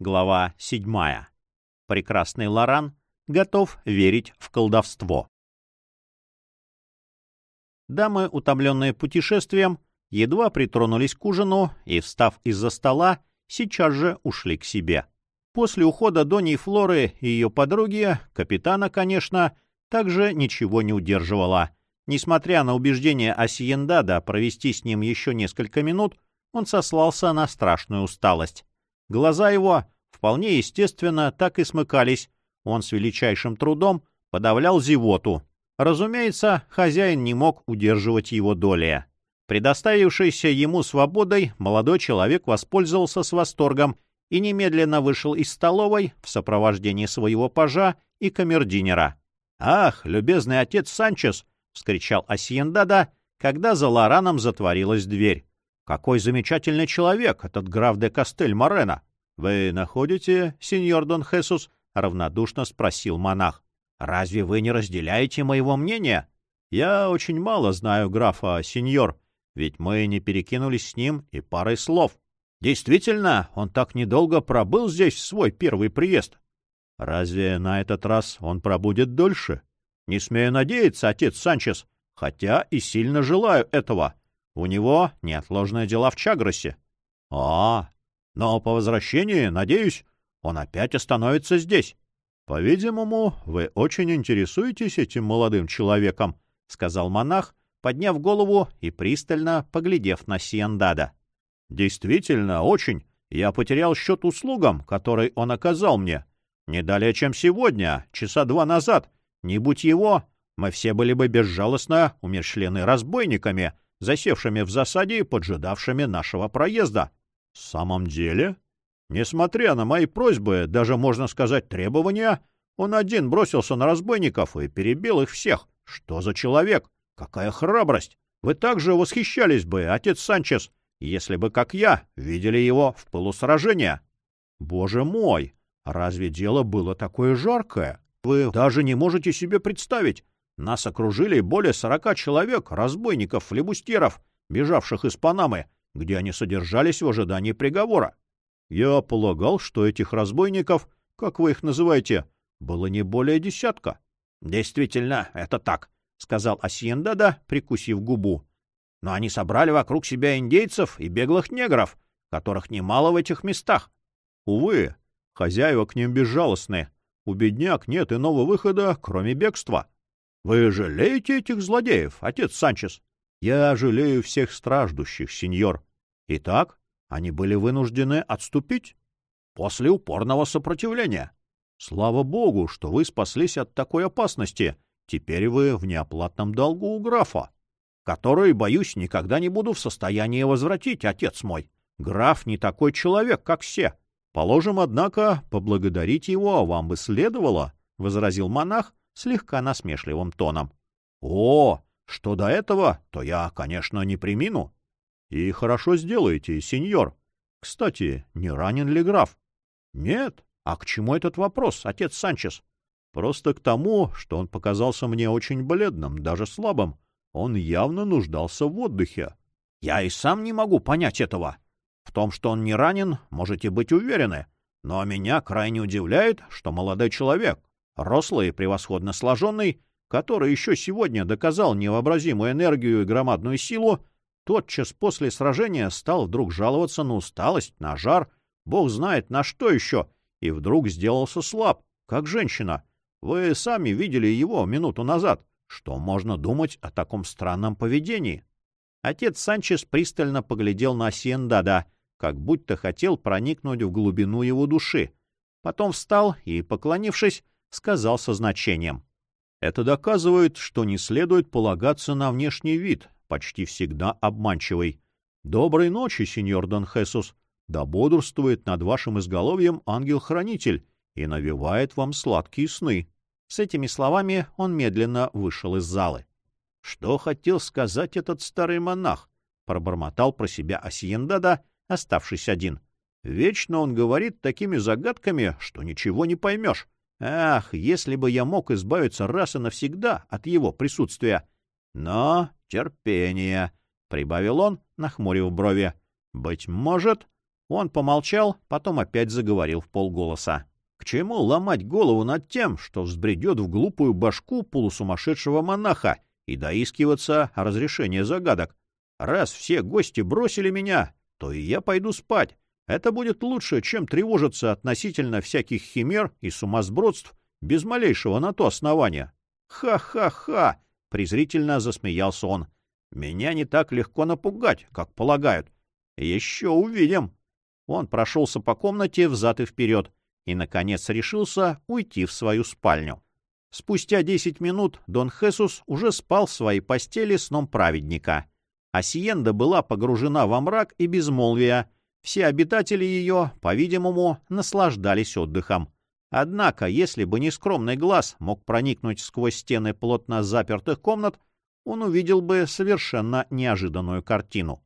Глава 7. Прекрасный Лоран готов верить в колдовство. Дамы, утомленные путешествием, едва притронулись к ужину и, встав из-за стола, сейчас же ушли к себе. После ухода Дони Флоры и ее подруги, капитана, конечно, также ничего не удерживала. Несмотря на убеждение Асиендада провести с ним еще несколько минут, он сослался на страшную усталость. Глаза его, вполне естественно, так и смыкались. Он с величайшим трудом подавлял зевоту. Разумеется, хозяин не мог удерживать его доли. Предоставившийся ему свободой, молодой человек воспользовался с восторгом и немедленно вышел из столовой в сопровождении своего пажа и камердинера. «Ах, любезный отец Санчес!» — вскричал Асьендада, когда за Лораном затворилась дверь. Какой замечательный человек этот граф де Кастель Морена! — Вы находите, сеньор Дон Хесус? — равнодушно спросил монах. — Разве вы не разделяете моего мнения? — Я очень мало знаю графа, сеньор, ведь мы не перекинулись с ним и парой слов. Действительно, он так недолго пробыл здесь в свой первый приезд. Разве на этот раз он пробудет дольше? Не смею надеяться, отец Санчес, хотя и сильно желаю этого. У него неотложные дела в Чагросе. — А, но по возвращении, надеюсь, он опять остановится здесь. — По-видимому, вы очень интересуетесь этим молодым человеком, — сказал монах, подняв голову и пристально поглядев на Сиендада. — Действительно, очень. Я потерял счет услугам, которые он оказал мне. Не далее, чем сегодня, часа два назад. Не будь его, мы все были бы безжалостно умершлены разбойниками, засевшими в засаде и поджидавшими нашего проезда. — В самом деле? Несмотря на мои просьбы, даже, можно сказать, требования, он один бросился на разбойников и перебил их всех. Что за человек? Какая храбрость! Вы также восхищались бы, отец Санчес, если бы, как я, видели его в пылу сражения. Боже мой! Разве дело было такое жаркое? Вы даже не можете себе представить, нас окружили более сорока человек, разбойников-флебустьеров, бежавших из Панамы, где они содержались в ожидании приговора. Я полагал, что этих разбойников, как вы их называете, было не более десятка. — Действительно, это так, — сказал Асьендада, прикусив губу. — Но они собрали вокруг себя индейцев и беглых негров, которых немало в этих местах. Увы, хозяева к ним безжалостны. У бедняк нет иного выхода, кроме бегства. Вы жалеете этих злодеев, отец Санчес? Я жалею всех страждущих, сеньор. Итак, они были вынуждены отступить после упорного сопротивления. Слава богу, что вы спаслись от такой опасности. Теперь вы в неоплатном долгу у графа, который, боюсь, никогда не буду в состоянии возвратить, отец мой. Граф не такой человек, как все. Положим, однако, поблагодарить его вам бы следовало, — возразил монах, слегка насмешливым тоном. — О, что до этого, то я, конечно, не примину. — И хорошо сделаете, сеньор. Кстати, не ранен ли граф? — Нет. А к чему этот вопрос, отец Санчес? — Просто к тому, что он показался мне очень бледным, даже слабым. Он явно нуждался в отдыхе. — Я и сам не могу понять этого. В том, что он не ранен, можете быть уверены. Но меня крайне удивляет, что молодой человек, рослый и превосходно сложенный, который еще сегодня доказал невообразимую энергию и громадную силу, тотчас после сражения стал вдруг жаловаться на усталость, на жар, бог знает на что еще, и вдруг сделался слаб, как женщина. Вы сами видели его минуту назад. Что можно думать о таком странном поведении? Отец Санчес пристально поглядел на Сиендада, как будто хотел проникнуть в глубину его души. Потом встал и, поклонившись, сказал со значением. Это доказывает, что не следует полагаться на внешний вид, почти всегда обманчивый. Доброй ночи, сеньор Дон Хесус. Да бодрствует над вашим изголовьем ангел-хранитель и навевает вам сладкие сны. С этими словами он медленно вышел из залы. — Что хотел сказать этот старый монах? — пробормотал про себя Асиендада, оставшись один. — Вечно он говорит такими загадками, что ничего не поймешь. Ах, если бы я мог избавиться раз и навсегда от его присутствия! Но терпение, — прибавил он, нахмурив брови. — Быть может... Он помолчал, потом опять заговорил в полголоса. К чему ломать голову над тем, что взбредет в глупую башку полусумасшедшего монаха и доискиваться о разрешении загадок? Раз все гости бросили меня, то и я пойду спать. Это будет лучше, чем тревожиться относительно всяких химер и сумасбродств без малейшего на то основания. Ха-ха-ха! — презрительно засмеялся он. Меня не так легко напугать, как полагают. Еще увидим. Он прошелся по комнате взад и вперед и, наконец, решился уйти в свою спальню. Спустя десять минут Дон Хесус уже спал в своей постели сном праведника. Асиенда была погружена во мрак и безмолвие. Все обитатели ее, по-видимому, наслаждались отдыхом. Однако, если бы не скромный глаз мог проникнуть сквозь стены плотно запертых комнат, он увидел бы совершенно неожиданную картину.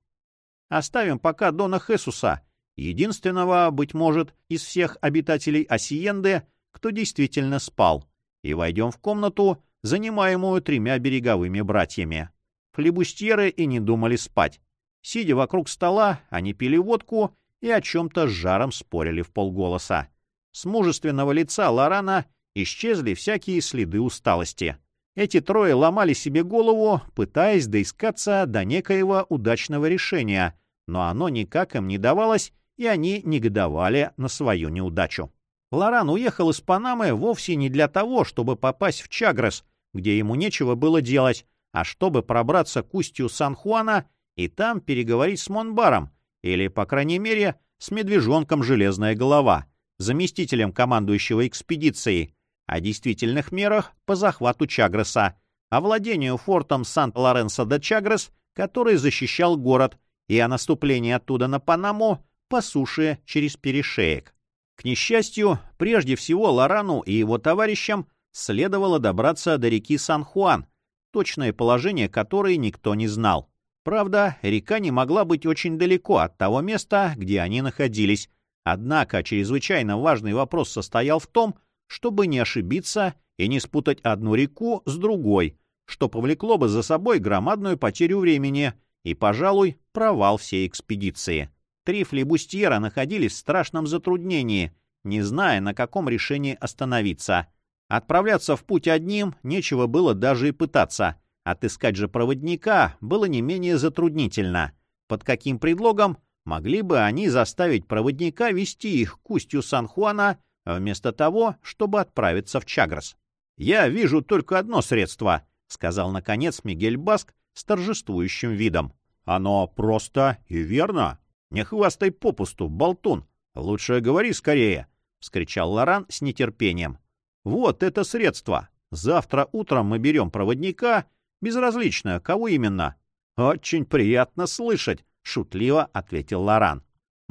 Оставим пока Дона Хесуса, единственного, быть может, из всех обитателей Осиенды, кто действительно спал, и войдем в комнату, занимаемую тремя береговыми братьями. Флебустьеры и не думали спать. Сидя вокруг стола, они пили водку и о чем-то с жаром спорили в полголоса. С мужественного лица Лорана исчезли всякие следы усталости. Эти трое ломали себе голову, пытаясь доискаться до некоего удачного решения, но оно никак им не давалось, и они негодовали на свою неудачу. Лоран уехал из Панамы вовсе не для того, чтобы попасть в Чагрес, где ему нечего было делать, а чтобы пробраться к устью Сан-Хуана и там переговорить с Монбаром, или, по крайней мере, с медвежонком Железная Голова, заместителем командующего экспедицией, о действительных мерах по захвату Чагреса, о владении фортом Сант-Лоренсо де Чагрес, который защищал город, и о наступлении оттуда на Панаму по суше через перешеек. К несчастью, прежде всего Лорану и его товарищам следовало добраться до реки Сан-Хуан, точное положение которой никто не знал. Правда, река не могла быть очень далеко от того места, где они находились, однако чрезвычайно важный вопрос состоял в том, чтобы не ошибиться и не спутать одну реку с другой, что повлекло бы за собой громадную потерю времени и, пожалуй, провал всей экспедиции. Три флебустьера находились в страшном затруднении, не зная, на каком решении остановиться. Отправляться в путь одним нечего было даже и пытаться. Отыскать же проводника было не менее затруднительно. Под каким предлогом могли бы они заставить проводника вести их к устью Сан-Хуана вместо того, чтобы отправиться в Чагрос. «Я вижу только одно средство», — сказал, наконец, Мигель Баск с торжествующим видом. «Оно просто и верно. Не хвастай попусту, болтун. Лучше говори скорее», — вскричал Лоран с нетерпением. «Вот это средство. Завтра утром мы берем проводника, безразлично, кого именно». «Очень приятно слышать», — шутливо ответил Лоран.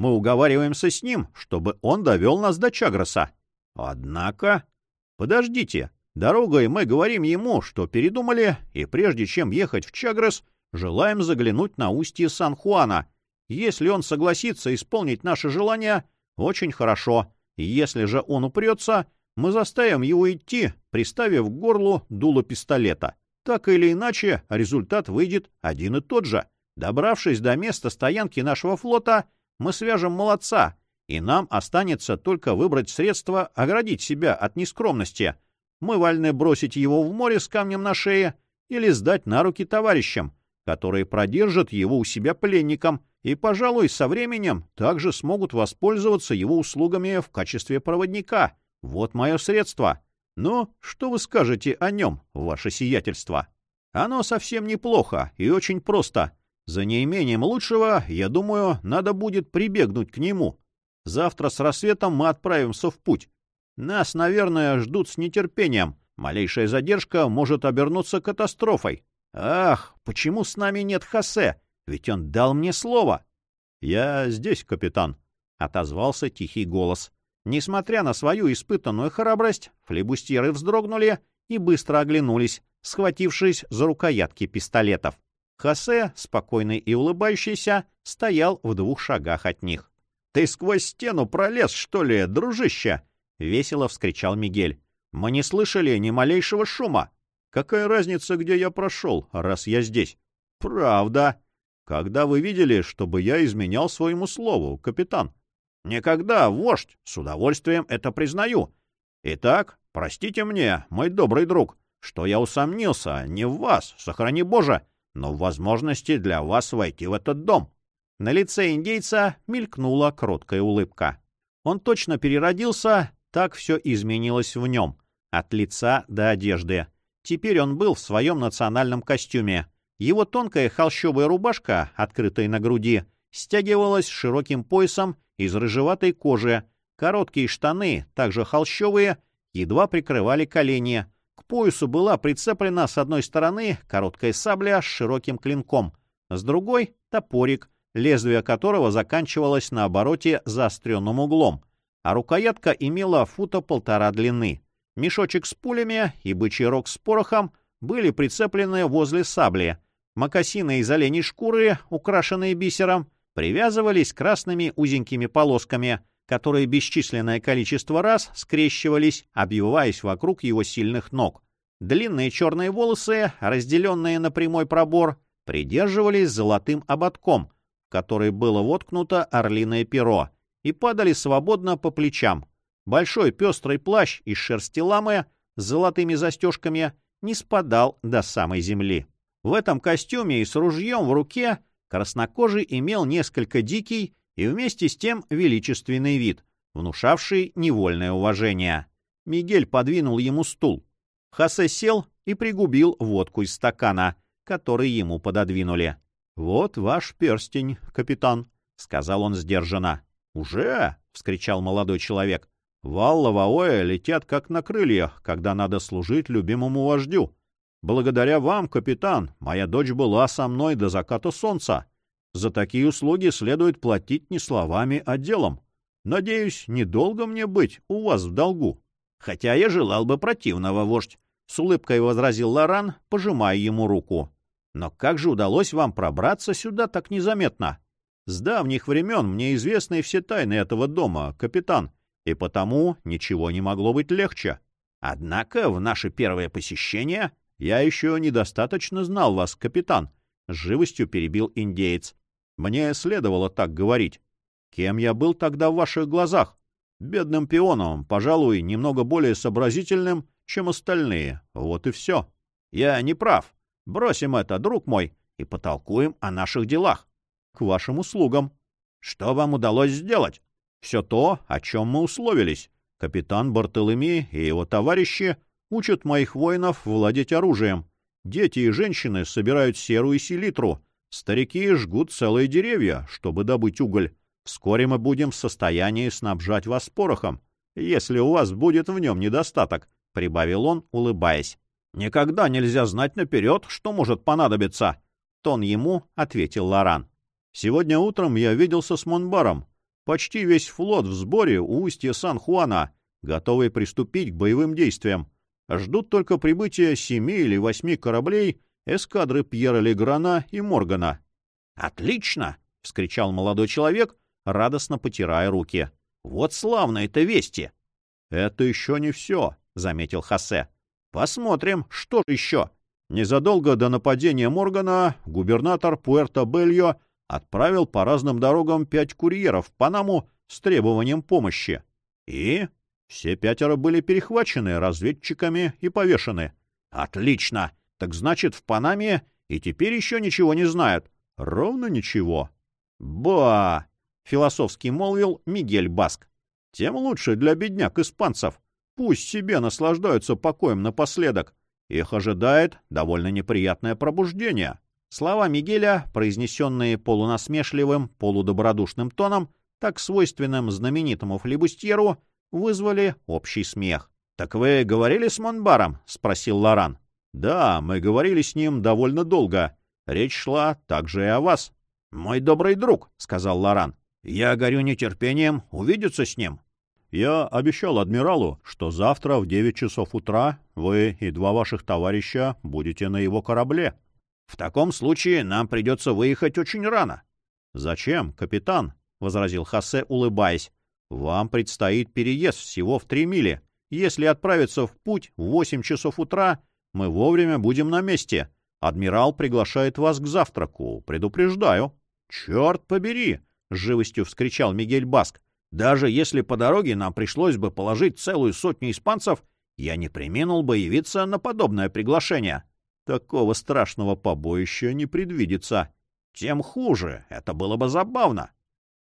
Мы уговариваемся с ним, чтобы он довел нас до Чагроса. Однако... Подождите. Дорогой мы говорим ему, что передумали, и прежде чем ехать в Чагрос, желаем заглянуть на устье Сан-Хуана. Если он согласится исполнить наше желание, очень хорошо. Если же он упрется, мы заставим его идти, приставив к горлу дуло пистолета. Так или иначе, результат выйдет один и тот же. Добравшись до места стоянки нашего флота, мы свяжем молодца, и нам останется только выбрать средство оградить себя от нескромности. Мы вольны бросить его в море с камнем на шее или сдать на руки товарищам, которые продержат его у себя пленником и, пожалуй, со временем также смогут воспользоваться его услугами в качестве проводника. Вот мое средство. Но что вы скажете о нем, ваше сиятельство? Оно совсем неплохо и очень просто — за неимением лучшего, я думаю, надо будет прибегнуть к нему. Завтра с рассветом мы отправимся в путь. Нас, наверное, ждут с нетерпением. Малейшая задержка может обернуться катастрофой. Ах, почему с нами нет Хосе? Ведь он дал мне слово. — Я здесь, капитан, — отозвался тихий голос. Несмотря на свою испытанную храбрость, флебустьеры вздрогнули и быстро оглянулись, схватившись за рукоятки пистолетов. Хосе, спокойный и улыбающийся, стоял в двух шагах от них. — Ты сквозь стену пролез, что ли, дружище? — весело вскричал Мигель. — Мы не слышали ни малейшего шума. Какая разница, где я прошел, раз я здесь? — Правда. Когда вы видели, чтобы я изменял своему слову, капитан? Никогда, вождь, с удовольствием это признаю. Итак, простите мне, мой добрый друг, что я усомнился не в вас, сохрани Боже, но в возможности для вас войти в этот дом. На лице индейца мелькнула кроткая улыбка. Он точно переродился, так все изменилось в нем, от лица до одежды. Теперь он был в своем национальном костюме. Его тонкая холщовая рубашка, открытая на груди, стягивалась широким поясом из рыжеватой кожи. Короткие штаны, также холщовые, едва прикрывали колени. К поясу была прицеплена с одной стороны короткая сабля с широким клинком, с другой — топорик, лезвие которого заканчивалось на обороте заостренным углом, а рукоятка имела фута полтора длины. Мешочек с пулями и бычий рог с порохом были прицеплены возле сабли. Мокасины из оленей шкуры, украшенные бисером, привязывались красными узенькими полосками, которые бесчисленное количество раз скрещивались, обвиваясь вокруг его сильных ног. Длинные черные волосы, разделенные на прямой пробор, придерживались золотым ободком, в который было воткнуто орлиное перо, и падали свободно по плечам. Большой пестрый плащ из шерсти ламы с золотыми застежками не спадал до самой земли. В этом костюме и с ружьем в руке краснокожий имел несколько дикий и вместе с тем величественный вид, внушавший невольное уважение. Мигель подвинул ему стул. Хосе сел и пригубил водку из стакана, который ему пододвинули. — Вот ваш перстень, капитан, — сказал он сдержанно. — Уже? — вскричал молодой человек. — Вал Ваоя летят как на крыльях, когда надо служить любимому вождю. Благодаря вам, капитан, моя дочь была со мной до заката солнца. За такие услуги следует платить не словами, а делом. Надеюсь, недолго мне быть у вас в долгу. Хотя я желал бы противного, вождь, — с улыбкой возразил Лоран, пожимая ему руку. Но как же удалось вам пробраться сюда так незаметно? С давних времен мне известны все тайны этого дома, капитан, и потому ничего не могло быть легче. Однако в наше первое посещение «Я еще недостаточно знал вас, капитан», — живостью перебил индеец. «Мне следовало так говорить. Кем я был тогда в ваших глазах? Бедным пионом, пожалуй, немного более сообразительным, чем остальные. Вот и все. Я не прав. Бросим это, друг мой, и потолкуем о наших делах. К вашим услугам. Что вам удалось сделать? Все то, о чем мы условились. Капитан Бартолеми и его товарищи Учат моих воинов владеть оружием. Дети и женщины собирают серу и селитру. Старики жгут целые деревья, чтобы добыть уголь. Вскоре мы будем в состоянии снабжать вас порохом, если у вас будет в нем недостаток, — прибавил он, улыбаясь. — Никогда нельзя знать наперед, что может понадобиться, — тон ему ответил Лоран. — Сегодня утром я виделся с Монбаром. Почти весь флот в сборе у устья Сан-Хуана, готовый приступить к боевым действиям. Ждут только прибытия семи или восьми кораблей эскадры Пьера Леграна и Моргана. «Отлично!» — вскричал молодой человек, радостно потирая руки. «Вот славно это вести!» «Это еще не все», — заметил Хосе. «Посмотрим, что еще». Незадолго до нападения Моргана губернатор Пуэрто-Бельо отправил по разным дорогам пять курьеров в Панаму с требованием помощи. И все пятеро были перехвачены разведчиками и повешены. Отлично! Так значит, в Панаме и теперь еще ничего не знают. Ровно ничего. Ба! Философски молвил Мигель Баск. Тем лучше для бедняк-испанцев. Пусть себе наслаждаются покоем напоследок. Их ожидает довольно неприятное пробуждение. Слова Мигеля, произнесенные полунасмешливым, полудобродушным тоном, так свойственным знаменитому флибустьеру, вызвали общий смех. — Так вы говорили с Монбаром? — спросил Лоран. — Да, мы говорили с ним довольно долго. Речь шла также и о вас. — Мой добрый друг, — сказал Лоран. — Я горю нетерпением увидеться с ним. Я обещал адмиралу, что завтра в девять часов утра вы и два ваших товарища будете на его корабле. В таком случае нам придется выехать очень рано. — Зачем, капитан? — возразил Хосе, улыбаясь. Вам предстоит переезд всего в три мили. Если отправиться в путь в восемь часов утра, мы вовремя будем на месте. Адмирал приглашает вас к завтраку. Предупреждаю. — Черт побери! — с живостью вскричал Мигель Баск. Даже если по дороге нам пришлось бы положить целую сотню испанцев, я не приминул бы явиться на подобное приглашение. Такого страшного побоища не предвидится. Тем хуже, это было бы забавно.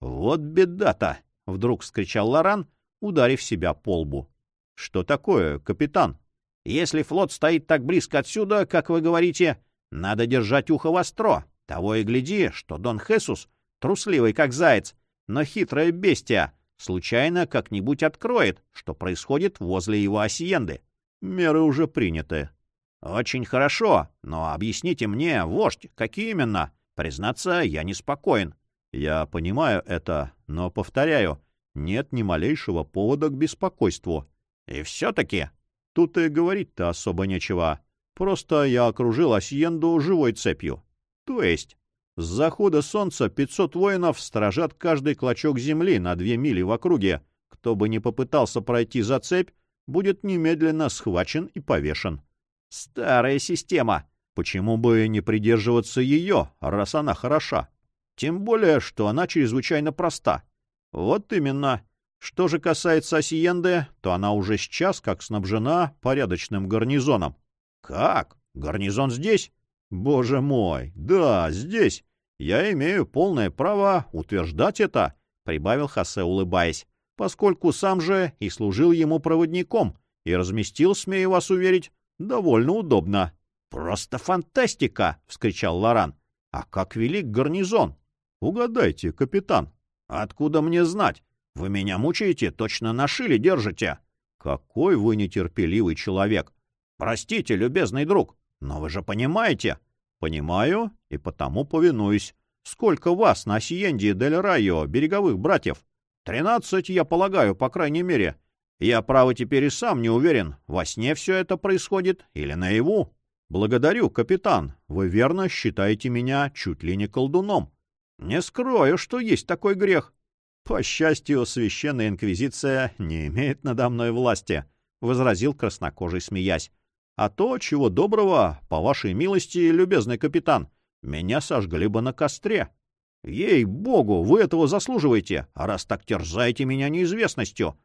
Вот беда-то! — вдруг вскричал Лоран, ударив себя по лбу. — Что такое, капитан? — Если флот стоит так близко отсюда, как вы говорите, надо держать ухо востро. Того и гляди, что Дон Хесус, трусливый как заяц, но хитрая бестия, случайно как-нибудь откроет, что происходит возле его осиенды. Меры уже приняты. — Очень хорошо, но объясните мне, вождь, какие именно? Признаться, я неспокоен. — Я понимаю это, но, повторяю, нет ни малейшего повода к беспокойству. — И все-таки... Тут и говорить-то особо нечего. Просто я окружил Асьенду живой цепью. То есть, с захода солнца 500 воинов сторожат каждый клочок земли на две мили в округе. Кто бы ни попытался пройти за цепь, будет немедленно схвачен и повешен. Старая система. Почему бы не придерживаться ее, раз она хороша? Тем более, что она чрезвычайно проста. Вот именно. Что же касается Осиенды, то она уже сейчас как снабжена порядочным гарнизоном. Как? Гарнизон здесь? Боже мой, да, здесь. Я имею полное право утверждать это, прибавил Хосе, улыбаясь, поскольку сам же и служил ему проводником и разместил, смею вас уверить, довольно удобно. Просто фантастика! вскричал Лоран. А как велик гарнизон! Угадайте, капитан. Откуда мне знать? Вы меня мучаете, точно на шиле держите. Какой вы нетерпеливый человек. Простите, любезный друг, но вы же понимаете. Понимаю и потому повинуюсь. Сколько вас на Сиенде дель Райо, береговых братьев? Тринадцать, я полагаю, по крайней мере. Я, право, теперь и сам не уверен, во сне все это происходит или наяву. Благодарю, капитан. Вы верно считаете меня чуть ли не колдуном. Не скрою, что есть такой грех. По счастью, священная инквизиция не имеет надо мной власти, — возразил краснокожий, смеясь. А то, чего доброго, по вашей милости, любезный капитан, меня сожгли бы на костре. Ей-богу, вы этого заслуживаете, а раз так терзаете меня неизвестностью.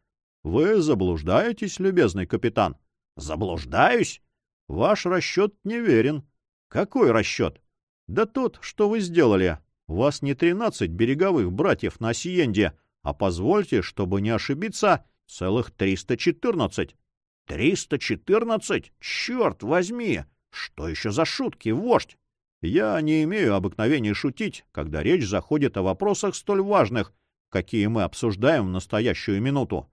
Вы заблуждаетесь, любезный капитан. Заблуждаюсь? Ваш расчет неверен. Какой расчет? Да тот, что вы сделали, вас не тринадцать береговых братьев на Сиенде, а позвольте, чтобы не ошибиться, целых триста четырнадцать. Триста четырнадцать? Черт возьми! Что еще за шутки, вождь? Я не имею обыкновения шутить, когда речь заходит о вопросах столь важных, какие мы обсуждаем в настоящую минуту.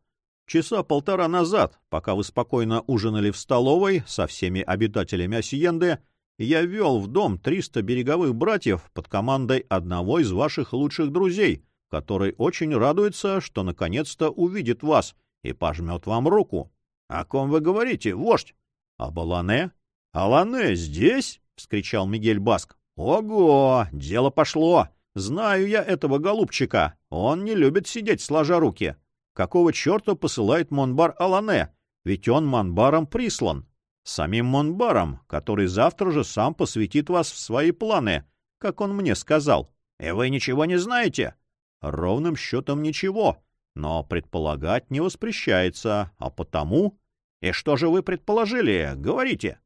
Часа полтора назад, пока вы спокойно ужинали в столовой со всеми обитателями Осиенды, я вел в дом 300 береговых братьев под командой одного из ваших лучших друзей, который очень радуется, что наконец-то увидит вас и пожмет вам руку. — О ком вы говорите, вождь? — Об Алане. — Алане здесь? — вскричал Мигель Баск. — Ого! Дело пошло! Знаю я этого голубчика. Он не любит сидеть сложа руки. Какого черта посылает Монбар Алане? Ведь он Монбаром прислан самим Монбаром, который завтра же сам посвятит вас в свои планы, как он мне сказал. И вы ничего не знаете? Ровным счетом ничего, но предполагать не воспрещается, а потому... И что же вы предположили? Говорите.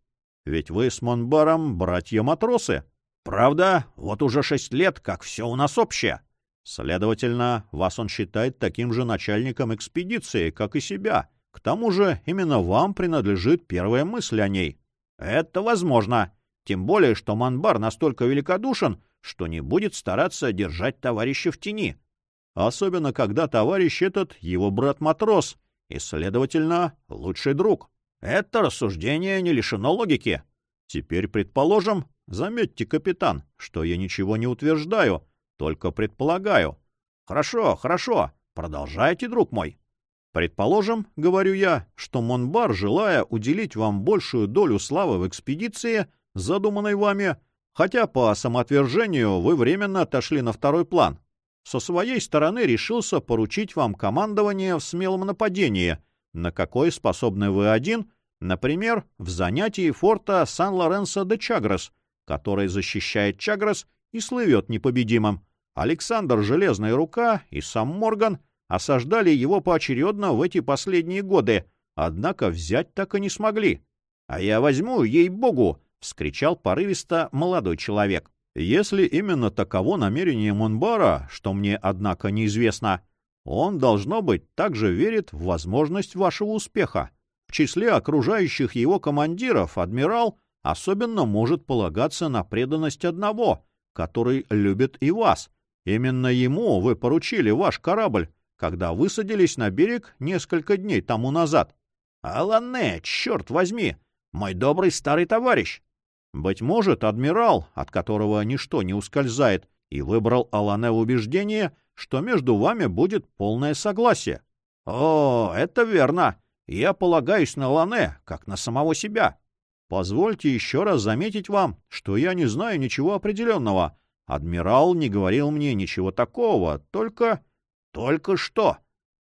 Ведь вы с Монбаром братья-матросы. Правда, вот уже шесть лет, как все у нас общее. Следовательно, вас он считает таким же начальником экспедиции, как и себя, к тому же именно вам принадлежит первая мысль о ней. Это возможно. Тем более, что Манбар настолько великодушен, что не будет стараться держать товарища в тени. Особенно, когда товарищ этот его брат-матрос и, следовательно, лучший друг. Это рассуждение не лишено логики. Теперь предположим, заметьте, капитан, что я ничего не утверждаю, только предполагаю. Хорошо, хорошо, продолжайте, друг мой. Предположим, говорю я, что Монбар, желая уделить вам большую долю славы в экспедиции, задуманной вами, хотя по самоотвержению вы временно отошли на второй план, со своей стороны решился поручить вам командование в смелом нападении, на какое способны вы один, например, в занятии форта Сан-Лоренсо де Чагрес, который защищает Чагрес и слывет непобедимым. Александр Железная Рука и сам Морган осаждали его поочередно в эти последние годы, однако взять так и не смогли. — А я возьму, ей-богу! — вскричал порывисто молодой человек. — Если именно таково намерение Монбара, что мне, однако, неизвестно, он, должно быть, также верит в возможность вашего успеха. В числе окружающих его командиров адмирал особенно может полагаться на преданность одного, который любит и вас. Именно ему вы поручили ваш корабль, когда высадились на берег несколько дней тому назад. Алане, черт возьми, мой добрый старый товарищ! Быть может, адмирал, от которого ничто не ускользает, и выбрал Алане в убеждение, что между вами будет полное согласие. О, это верно. Я полагаюсь на Алане, как на самого себя. Позвольте еще раз заметить вам, что я не знаю ничего определенного. Адмирал не говорил мне ничего такого, только... Только что?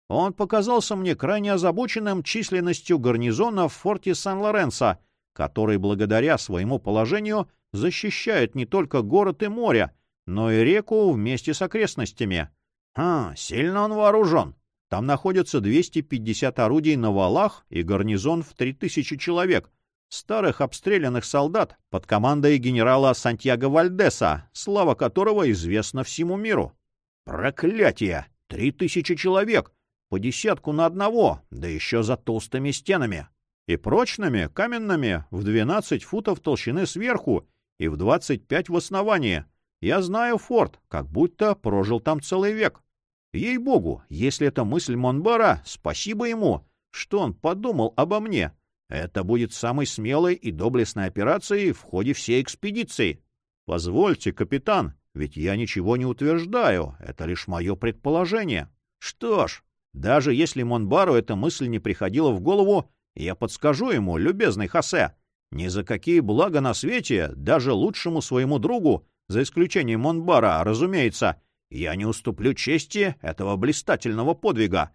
Он показался мне крайне озабоченным численностью гарнизона в форте Сан-Лоренсо, который благодаря своему положению защищает не только город и море, но и реку вместе с окрестностями. А, сильно он вооружен. Там находятся 250 орудий на валах и гарнизон в 3000 человек, старых обстрелянных солдат под командой генерала Сантьяго Вальдеса, слава которого известна всему миру. Проклятие! Три тысячи человек! По десятку на одного, да еще за толстыми стенами. И прочными, каменными, в 12 футов толщины сверху и в 25 в основании. Я знаю форт, как будто прожил там целый век. Ей-богу, если это мысль Монбара, спасибо ему, что он подумал обо мне. Это будет самой смелой и доблестной операцией в ходе всей экспедиции. Позвольте, капитан, ведь я ничего не утверждаю, это лишь мое предположение. Что ж, даже если Монбару эта мысль не приходила в голову, я подскажу ему, любезный Хосе, ни за какие блага на свете, даже лучшему своему другу, за исключением Монбара, разумеется, я не уступлю чести этого блистательного подвига.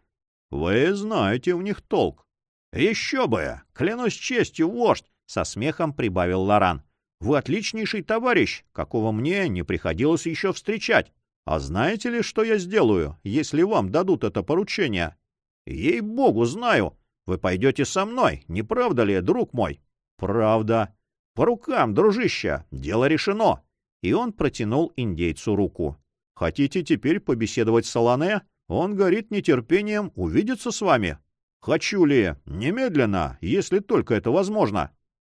Вы знаете в них толк. Еще бы! Клянусь честью, вождь! Со смехом прибавил Лоран. Вы отличнейший товарищ, какого мне не приходилось еще встречать. А знаете ли, что я сделаю, если вам дадут это поручение? Ей-богу, знаю. Вы пойдете со мной, не правда ли, друг мой? Правда. По рукам, дружище, дело решено. И он протянул индейцу руку. Хотите теперь побеседовать с Солоне? Он горит нетерпением увидеться с вами. Хочу ли? Немедленно, если только это возможно.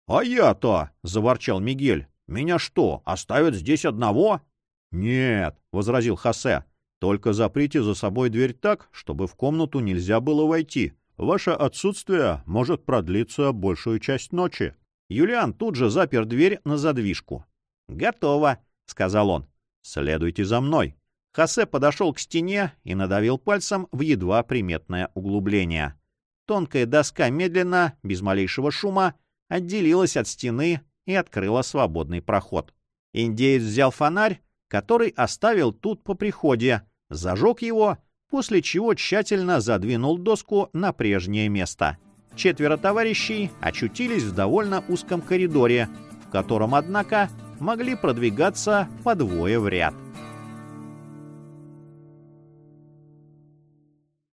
А я-то, — заворчал Мигель, — меня что, оставят здесь одного? Нет, — возразил Хосе, — только заприте за собой дверь так, чтобы в комнату нельзя было войти. Ваше отсутствие может продлиться большую часть ночи. Юлиан тут же запер дверь на задвижку. «Готово», — сказал он. «Следуйте за мной». Хосе подошел к стене и надавил пальцем в едва приметное углубление. Тонкая доска медленно, без малейшего шума, отделилась от стены и открыла свободный проход. Индеец взял фонарь, который оставил тут по приходе, зажег его, после чего тщательно задвинул доску на прежнее место. Четверо товарищей очутились в довольно узком коридоре, в котором, однако, могли продвигаться по двое в ряд.